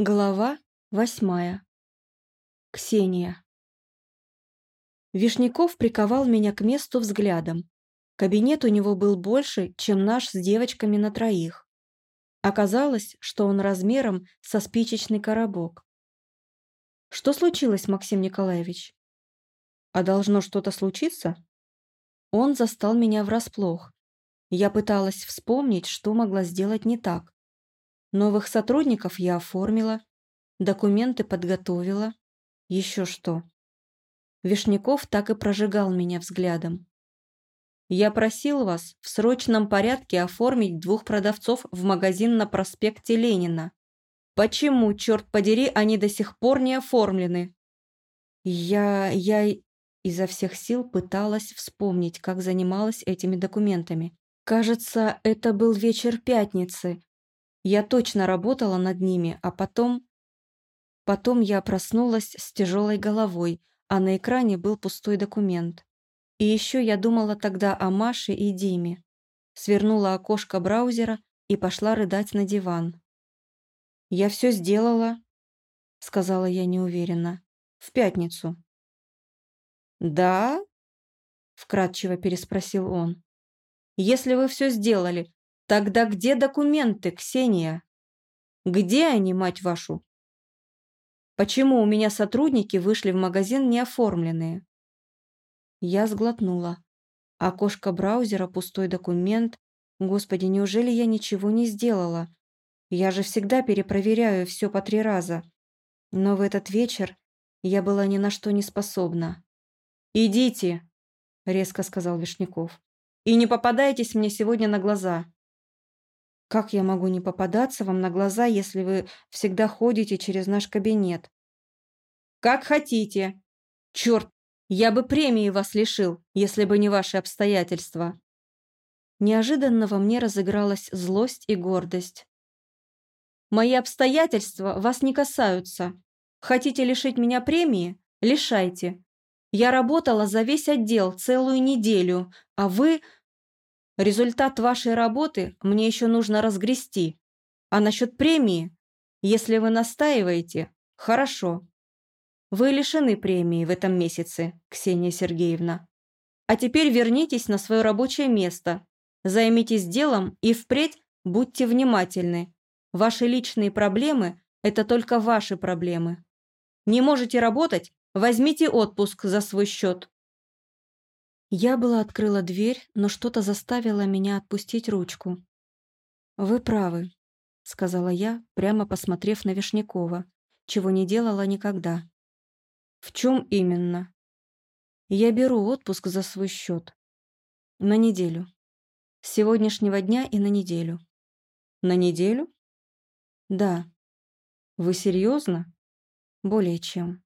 Глава восьмая. Ксения. Вишняков приковал меня к месту взглядом. Кабинет у него был больше, чем наш с девочками на троих. Оказалось, что он размером со спичечный коробок. «Что случилось, Максим Николаевич?» «А должно что-то случиться?» Он застал меня врасплох. Я пыталась вспомнить, что могла сделать не так. Новых сотрудников я оформила, документы подготовила. Еще что. Вишняков так и прожигал меня взглядом. Я просил вас в срочном порядке оформить двух продавцов в магазин на проспекте Ленина. Почему, черт подери, они до сих пор не оформлены? Я... я изо всех сил пыталась вспомнить, как занималась этими документами. Кажется, это был вечер пятницы, я точно работала над ними, а потом... Потом я проснулась с тяжелой головой, а на экране был пустой документ. И еще я думала тогда о Маше и Диме. Свернула окошко браузера и пошла рыдать на диван. «Я все сделала», — сказала я неуверенно, — «в пятницу». «Да?» — вкратчиво переспросил он. «Если вы все сделали, Тогда где документы, Ксения? Где они, мать вашу? Почему у меня сотрудники вышли в магазин неоформленные? Я сглотнула. Окошко браузера, пустой документ. Господи, неужели я ничего не сделала? Я же всегда перепроверяю все по три раза. Но в этот вечер я была ни на что не способна. «Идите», — резко сказал Вишняков. «И не попадайтесь мне сегодня на глаза. Как я могу не попадаться вам на глаза, если вы всегда ходите через наш кабинет? Как хотите. Черт, я бы премии вас лишил, если бы не ваши обстоятельства. Неожиданно во мне разыгралась злость и гордость. Мои обстоятельства вас не касаются. Хотите лишить меня премии? Лишайте. Я работала за весь отдел целую неделю, а вы Результат вашей работы мне еще нужно разгрести. А насчет премии, если вы настаиваете, хорошо. Вы лишены премии в этом месяце, Ксения Сергеевна. А теперь вернитесь на свое рабочее место, займитесь делом и впредь будьте внимательны. Ваши личные проблемы – это только ваши проблемы. Не можете работать – возьмите отпуск за свой счет. Я была открыла дверь, но что-то заставило меня отпустить ручку. «Вы правы», — сказала я, прямо посмотрев на Вишнякова, чего не делала никогда. «В чем именно?» «Я беру отпуск за свой счет. На неделю. С сегодняшнего дня и на неделю». «На неделю?» «Да». «Вы серьезно?» «Более чем».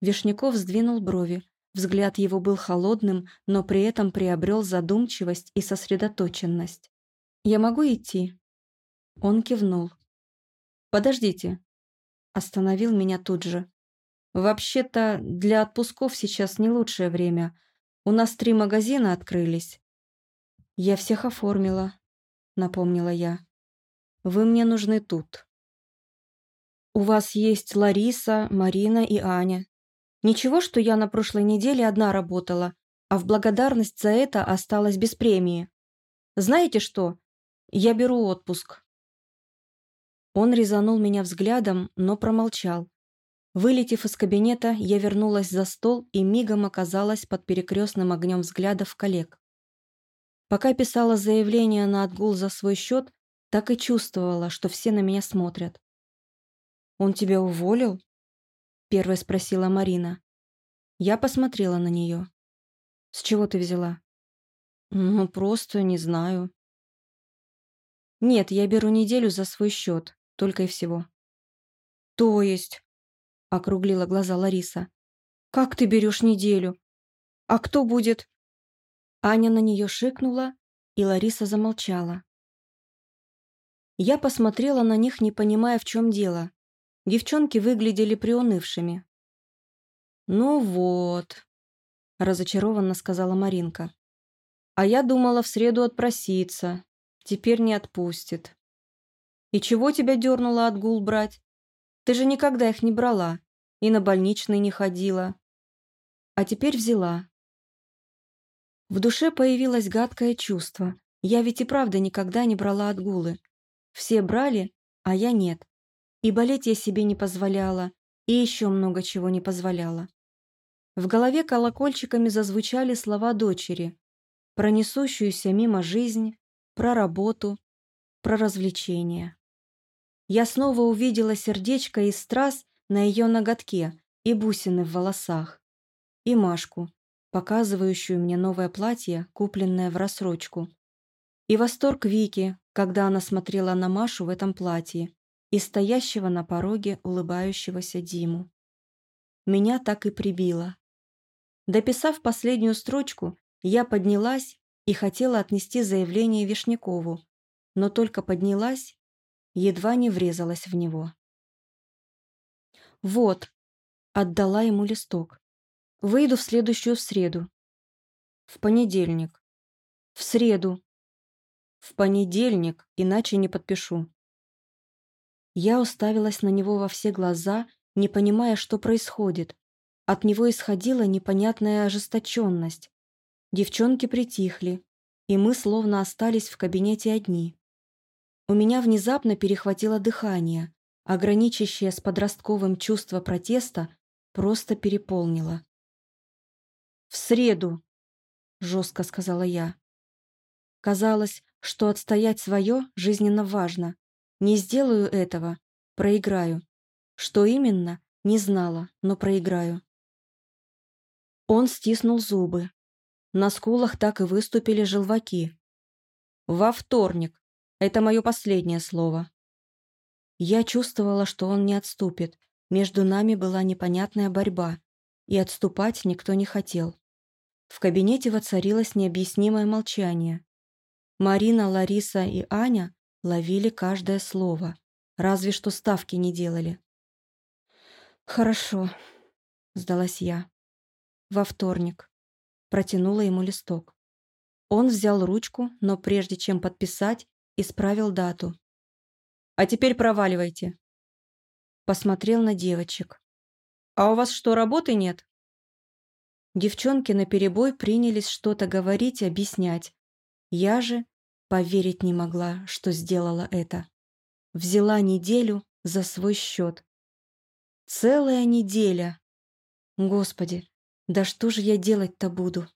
Вишняков сдвинул брови, Взгляд его был холодным, но при этом приобрел задумчивость и сосредоточенность. «Я могу идти?» Он кивнул. «Подождите». Остановил меня тут же. «Вообще-то для отпусков сейчас не лучшее время. У нас три магазина открылись». «Я всех оформила», — напомнила я. «Вы мне нужны тут». «У вас есть Лариса, Марина и Аня. Ничего, что я на прошлой неделе одна работала, а в благодарность за это осталась без премии. Знаете что? Я беру отпуск. Он резанул меня взглядом, но промолчал. Вылетев из кабинета, я вернулась за стол и мигом оказалась под перекрестным огнем взглядов коллег. Пока писала заявление на отгул за свой счет, так и чувствовала, что все на меня смотрят. «Он тебя уволил?» Первая спросила Марина. Я посмотрела на нее. «С чего ты взяла?» «Ну, просто не знаю». «Нет, я беру неделю за свой счет, только и всего». «То есть?» — округлила глаза Лариса. «Как ты берешь неделю? А кто будет?» Аня на нее шикнула, и Лариса замолчала. Я посмотрела на них, не понимая, в чем дело. Девчонки выглядели приунывшими. «Ну вот», — разочарованно сказала Маринка. «А я думала в среду отпроситься. Теперь не отпустит». «И чего тебя дернуло отгул брать? Ты же никогда их не брала и на больничный не ходила. А теперь взяла. В душе появилось гадкое чувство. Я ведь и правда никогда не брала отгулы. Все брали, а я нет. И болеть я себе не позволяла, и еще много чего не позволяла. В голове колокольчиками зазвучали слова дочери, про несущуюся мимо жизнь, про работу, про развлечения. Я снова увидела сердечко из страз на ее ноготке и бусины в волосах. И Машку, показывающую мне новое платье, купленное в рассрочку. И восторг Вики, когда она смотрела на Машу в этом платье и стоящего на пороге улыбающегося Диму. Меня так и прибило. Дописав последнюю строчку, я поднялась и хотела отнести заявление Вишнякову, но только поднялась, едва не врезалась в него. «Вот», — отдала ему листок. «Выйду в следующую среду». «В понедельник». «В среду». «В понедельник, иначе не подпишу». Я уставилась на него во все глаза, не понимая, что происходит. От него исходила непонятная ожесточенность. Девчонки притихли, и мы словно остались в кабинете одни. У меня внезапно перехватило дыхание, а граничащее с подростковым чувство протеста просто переполнило. «В среду», — жестко сказала я. Казалось, что отстоять свое жизненно важно. Не сделаю этого, проиграю. Что именно, не знала, но проиграю. Он стиснул зубы, на скулах так и выступили желваки. «Во вторник. Это мое последнее слово». Я чувствовала, что он не отступит. Между нами была непонятная борьба, и отступать никто не хотел. В кабинете воцарилось необъяснимое молчание. Марина, Лариса и Аня ловили каждое слово, разве что ставки не делали. «Хорошо», — сдалась я. «Во вторник» протянула ему листок. Он взял ручку, но прежде чем подписать, исправил дату. «А теперь проваливайте». Посмотрел на девочек. «А у вас что, работы нет?» Девчонки наперебой принялись что-то говорить и объяснять. Я же поверить не могла, что сделала это. Взяла неделю за свой счет. Целая неделя. Господи, да что же я делать-то буду?